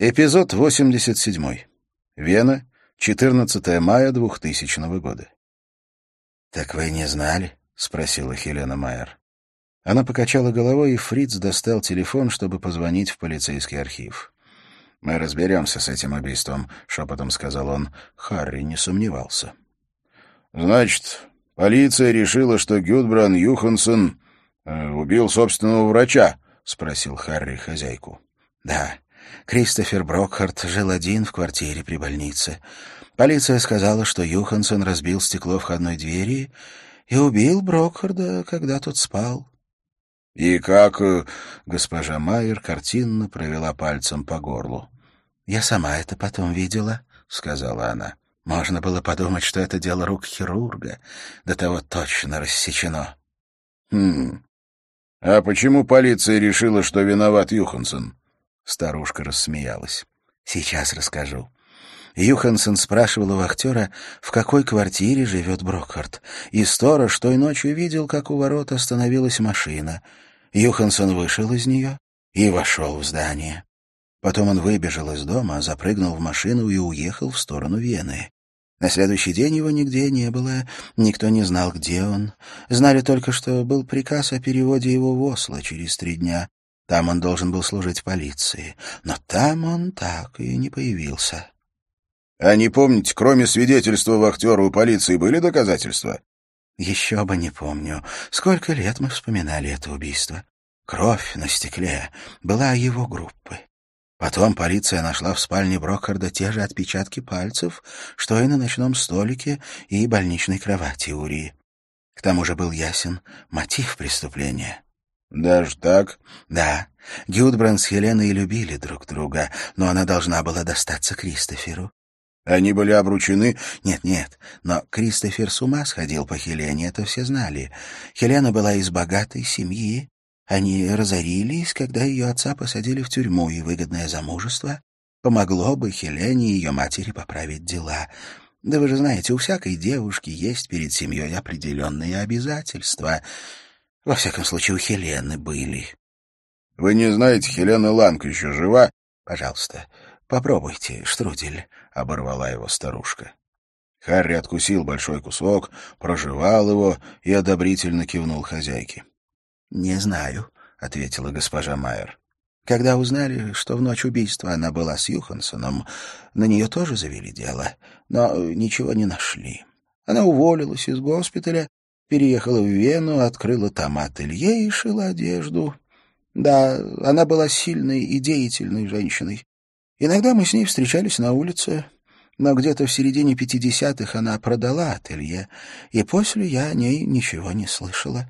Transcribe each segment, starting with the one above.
Эпизод 87. Вена, 14 мая 2000 года. «Так вы не знали?» — спросила Хелена Майер. Она покачала головой, и Фриц достал телефон, чтобы позвонить в полицейский архив. «Мы разберемся с этим убийством», — шепотом сказал он. Харри не сомневался. «Значит, полиция решила, что Гюдбран Юхансон э, убил собственного врача?» — спросил Харри хозяйку. «Да». Кристофер Брокхарт жил один в квартире при больнице. Полиция сказала, что Юхансон разбил стекло входной двери и убил Брокхарда, когда тот спал. — И как... Э, — госпожа Майер картинно провела пальцем по горлу. — Я сама это потом видела, — сказала она. Можно было подумать, что это дело рук хирурга. До того точно рассечено. — Хм... А почему полиция решила, что виноват Юхансон? Старушка рассмеялась. «Сейчас расскажу». Юхансон спрашивал у вахтера, в какой квартире живет Брокхарт, и сторож той ночью видел, как у ворот остановилась машина. Юхансон вышел из нее и вошел в здание. Потом он выбежал из дома, запрыгнул в машину и уехал в сторону Вены. На следующий день его нигде не было, никто не знал, где он. Знали только, что был приказ о переводе его в Осло через три дня. Там он должен был служить полиции. Но там он так и не появился. — А не помните, кроме свидетельства вахтера у полиции были доказательства? — Еще бы не помню. Сколько лет мы вспоминали это убийство. Кровь на стекле была его группы. Потом полиция нашла в спальне Брокхарда те же отпечатки пальцев, что и на ночном столике и больничной кровати Урии. К тому же был ясен мотив преступления. «Даже так?» «Да. Гюдбранд с Хеленой любили друг друга, но она должна была достаться Кристоферу». «Они были обручены?» «Нет-нет, но Кристофер с ума сходил по Хелене, это все знали. Хелена была из богатой семьи. Они разорились, когда ее отца посадили в тюрьму, и выгодное замужество помогло бы Хелене и ее матери поправить дела». Да вы же знаете, у всякой девушки есть перед семьей определенные обязательства. Во всяком случае, у Хелены были. — Вы не знаете, Хелена Ланг еще жива? — Пожалуйста, попробуйте, штрудель, — оборвала его старушка. Харри откусил большой кусок, прожевал его и одобрительно кивнул хозяйке. — Не знаю, — ответила госпожа Майер. Когда узнали, что в ночь убийства она была с Юхансоном, на нее тоже завели дело, но ничего не нашли. Она уволилась из госпиталя переехала в Вену, открыла там ателье и шила одежду. Да, она была сильной и деятельной женщиной. Иногда мы с ней встречались на улице, но где-то в середине пятидесятых она продала ателье, и после я о ней ничего не слышала.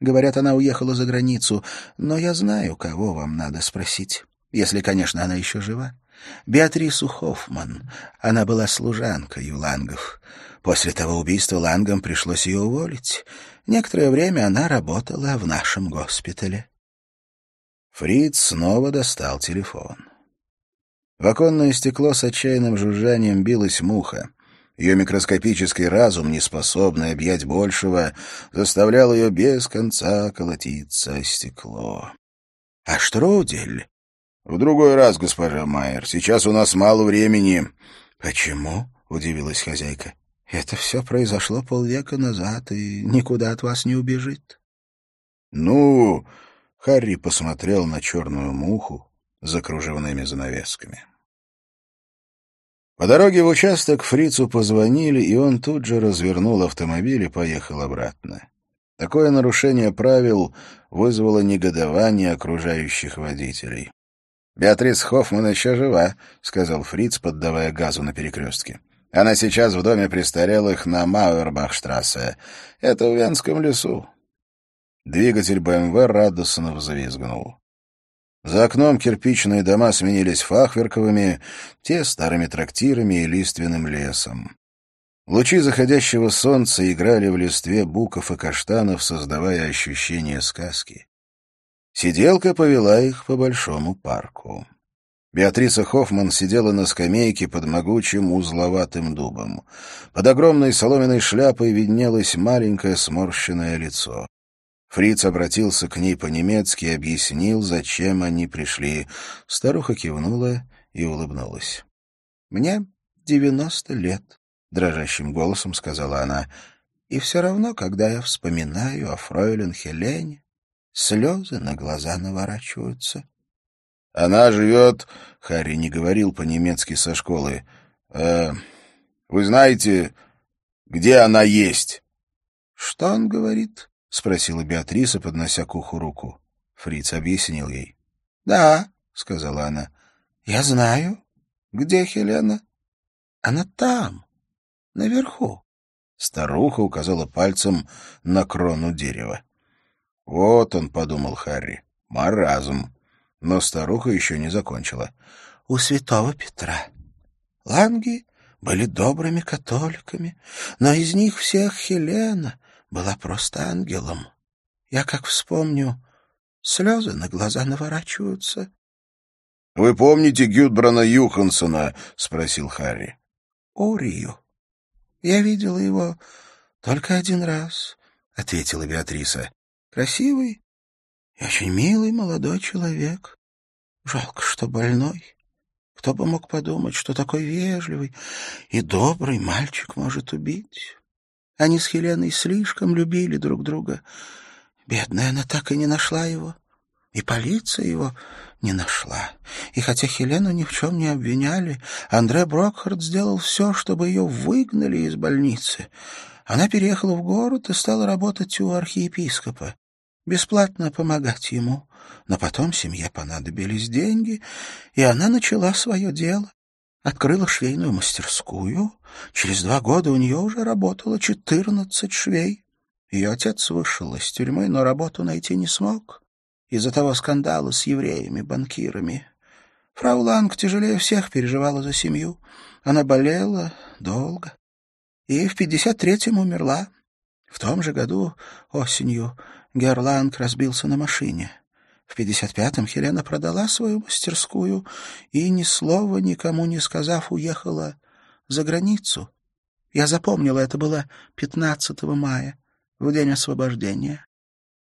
Говорят, она уехала за границу, но я знаю, кого вам надо спросить, если, конечно, она еще жива. Беатрису Хоффман. Она была служанкой у Лангов. После того убийства Лангам пришлось ее уволить. Некоторое время она работала в нашем госпитале. Фриц снова достал телефон. В оконное стекло с отчаянным жужжанием билась муха. Ее микроскопический разум, не способный объять большего, заставлял ее без конца колотиться о стекло. А Штрудель «В другой раз, госпожа Майер. Сейчас у нас мало времени». «Почему?» — удивилась хозяйка. «Это все произошло полвека назад и никуда от вас не убежит». «Ну...» — Харри посмотрел на черную муху за кружевными занавесками. По дороге в участок фрицу позвонили, и он тут же развернул автомобиль и поехал обратно. Такое нарушение правил вызвало негодование окружающих водителей. «Беатрис Хоффман еще жива», — сказал Фриц, поддавая газу на перекрестке. «Она сейчас в доме престарелых на Мауэрбахштрассе. Это в Венском лесу». Двигатель БМВ радостно взвизгнул. За окном кирпичные дома сменились фахверковыми, те старыми трактирами и лиственным лесом. Лучи заходящего солнца играли в листве буков и каштанов, создавая ощущение сказки. Сиделка повела их по большому парку. Беатриса Хоффман сидела на скамейке под могучим узловатым дубом. Под огромной соломенной шляпой виднелось маленькое сморщенное лицо. Фриц обратился к ней по-немецки и объяснил, зачем они пришли. Старуха кивнула и улыбнулась. «Мне девяносто лет», — дрожащим голосом сказала она. «И все равно, когда я вспоминаю о фройлен Хелене, слезы на глаза наворачиваются». «Она живет...» — Харри не говорил по-немецки со школы. «Э, «Вы знаете, где она есть?» «Что он говорит?» — спросила Беатриса, поднося к уху руку. Фриц объяснил ей. «Да», — сказала она, — «я знаю. Где Хелена?» «Она там, наверху». Старуха указала пальцем на крону дерева. «Вот он», — подумал Харри, — «маразм». Но старуха еще не закончила. «У святого Петра. Ланги были добрыми католиками, но из них всех Хелена была просто ангелом. Я как вспомню, слезы на глаза наворачиваются. — Вы помните Гюдбрана Юхансона? — спросил Харри. — Орию. Я видела его только один раз, — ответила Беатриса. — Красивый и очень милый молодой человек. Жалко, что больной. Кто бы мог подумать, что такой вежливый и добрый мальчик может убить? Они с Хеленой слишком любили друг друга. Бедная она так и не нашла его. И полиция его не нашла. И хотя Хелену ни в чем не обвиняли, Андре Брокхард сделал все, чтобы ее выгнали из больницы. Она переехала в город и стала работать у архиепископа бесплатно помогать ему. Но потом семье понадобились деньги, и она начала свое дело. Открыла швейную мастерскую. Через два года у нее уже работало четырнадцать швей. Ее отец вышел из тюрьмы, но работу найти не смог из-за того скандала с евреями-банкирами. Фрау Ланг тяжелее всех переживала за семью. Она болела долго и в пятьдесят третьем умерла. В том же году, осенью, Герланг разбился на машине. В 55-м Хелена продала свою мастерскую и, ни слова никому не сказав, уехала за границу. Я запомнила, это было 15 мая, в день освобождения.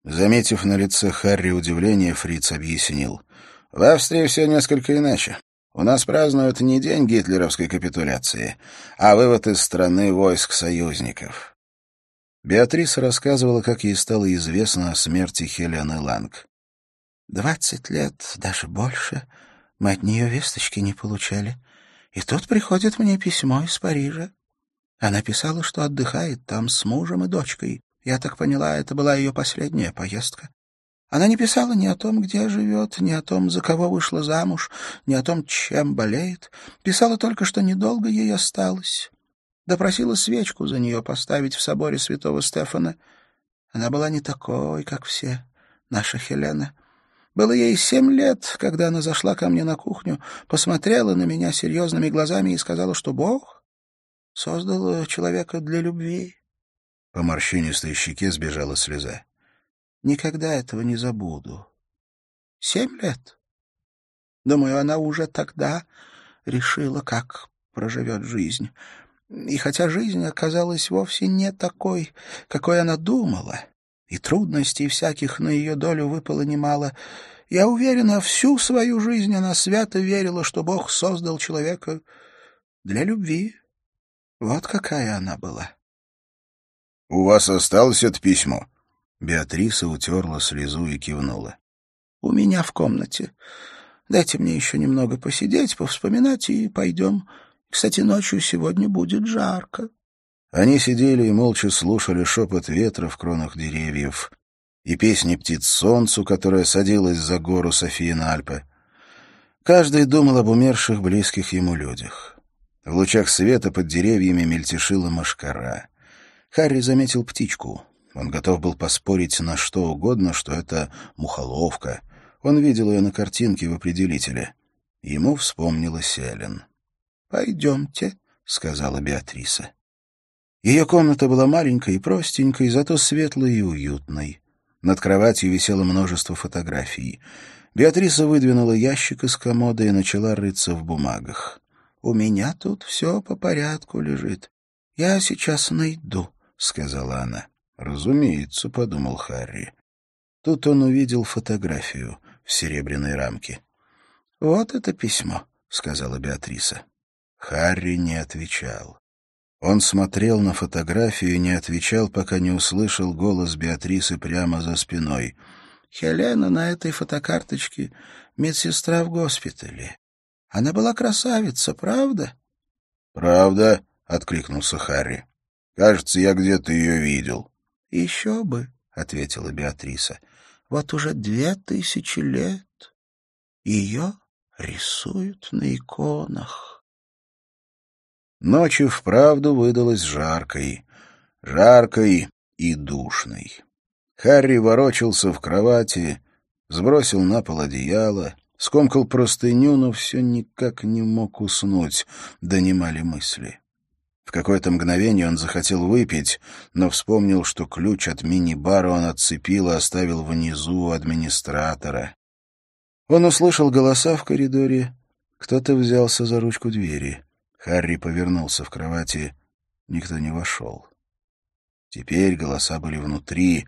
Заметив на лице Харри удивление, Фриц объяснил. «В Австрии все несколько иначе. У нас празднуют не день гитлеровской капитуляции, а вывод из страны войск союзников. Беатриса рассказывала, как ей стало известно о смерти Хелены Ланг. «Двадцать лет, даже больше, мы от нее весточки не получали. И тут приходит мне письмо из Парижа. Она писала, что отдыхает там с мужем и дочкой. Я так поняла, это была ее последняя поездка. Она не писала ни о том, где живет, ни о том, за кого вышла замуж, ни о том, чем болеет. Писала только, что недолго ей осталось допросила свечку за нее поставить в соборе святого Стефана. Она была не такой, как все, наша Хелена. Было ей семь лет, когда она зашла ко мне на кухню, посмотрела на меня серьезными глазами и сказала, что Бог создал человека для любви. По морщинистой щеке сбежала слеза. Никогда этого не забуду. Семь лет. Думаю, она уже тогда решила, как проживет жизнь. И хотя жизнь оказалась вовсе не такой, какой она думала, и трудностей всяких на ее долю выпало немало, я уверена, всю свою жизнь она свято верила, что Бог создал человека для любви. Вот какая она была. — У вас осталось это письмо? Беатриса утерла слезу и кивнула. — У меня в комнате. Дайте мне еще немного посидеть, повспоминать, и пойдем кстати, ночью сегодня будет жарко. Они сидели и молча слушали шепот ветра в кронах деревьев и песни птиц солнцу, которая садилась за гору Софии на Альпы. Каждый думал об умерших близких ему людях. В лучах света под деревьями мельтешила машкара. Харри заметил птичку. Он готов был поспорить на что угодно, что это мухоловка. Он видел ее на картинке в определителе. Ему вспомнилась Эллен. «Пойдемте», — сказала Беатриса. Ее комната была маленькой и простенькой, зато светлой и уютной. Над кроватью висело множество фотографий. Беатриса выдвинула ящик из комода и начала рыться в бумагах. «У меня тут все по порядку лежит. Я сейчас найду», — сказала она. «Разумеется», — подумал Харри. Тут он увидел фотографию в серебряной рамке. «Вот это письмо», сказала Беатриса. Харри не отвечал. Он смотрел на фотографию и не отвечал, пока не услышал голос Беатрисы прямо за спиной. «Хелена на этой фотокарточке медсестра в госпитале. Она была красавица, правда?» «Правда», — откликнулся Харри. «Кажется, я где-то ее видел». «Еще бы», — ответила Беатриса. «Вот уже две тысячи лет ее рисуют на иконах». Ночью вправду выдалась жаркой, жаркой и душной. Харри ворочался в кровати, сбросил на пол одеяло, скомкал простыню, но все никак не мог уснуть, донимали мысли. В какое-то мгновение он захотел выпить, но вспомнил, что ключ от мини-бара он отцепил и оставил внизу у администратора. Он услышал голоса в коридоре. Кто-то взялся за ручку двери. Харри повернулся в кровати. Никто не вошел. Теперь голоса были внутри.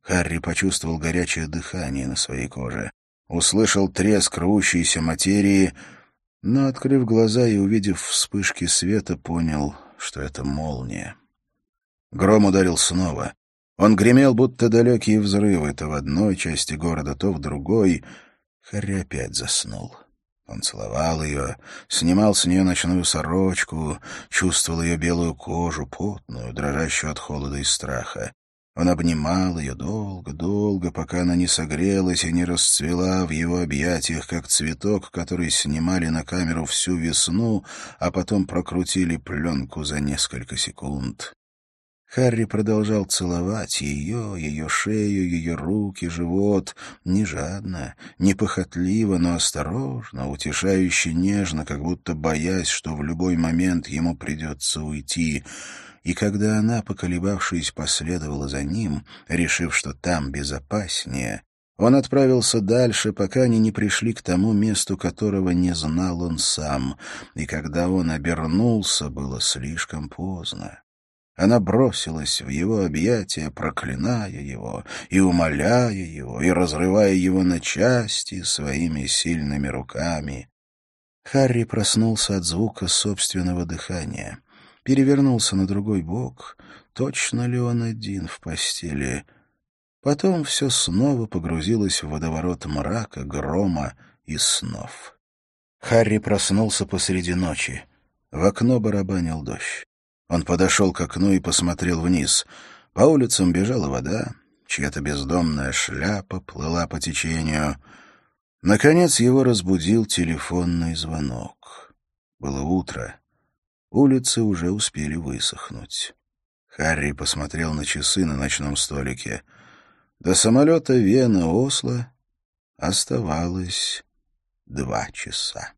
Харри почувствовал горячее дыхание на своей коже. Услышал треск рвущейся материи, но, открыв глаза и увидев вспышки света, понял, что это молния. Гром ударил снова. Он гремел, будто далекие взрывы, то в одной части города, то в другой. Харри опять заснул. Он целовал ее, снимал с нее ночную сорочку, чувствовал ее белую кожу, потную, дрожащую от холода и страха. Он обнимал ее долго-долго, пока она не согрелась и не расцвела в его объятиях, как цветок, который снимали на камеру всю весну, а потом прокрутили пленку за несколько секунд. Харри продолжал целовать ее, ее шею, ее руки, живот, не жадно, не похотливо, но осторожно, утешающе нежно, как будто боясь, что в любой момент ему придется уйти. И когда она, поколебавшись, последовала за ним, решив, что там безопаснее, он отправился дальше, пока они не пришли к тому месту, которого не знал он сам, и когда он обернулся, было слишком поздно. Она бросилась в его объятия, проклиная его и умоляя его, и разрывая его на части своими сильными руками. Харри проснулся от звука собственного дыхания, перевернулся на другой бок. Точно ли он один в постели? Потом все снова погрузилось в водоворот мрака, грома и снов. Харри проснулся посреди ночи. В окно барабанил дождь. Он подошел к окну и посмотрел вниз. По улицам бежала вода, чья-то бездомная шляпа плыла по течению. Наконец его разбудил телефонный звонок. Было утро. Улицы уже успели высохнуть. Харри посмотрел на часы на ночном столике. До самолета Вена-Осло оставалось два часа.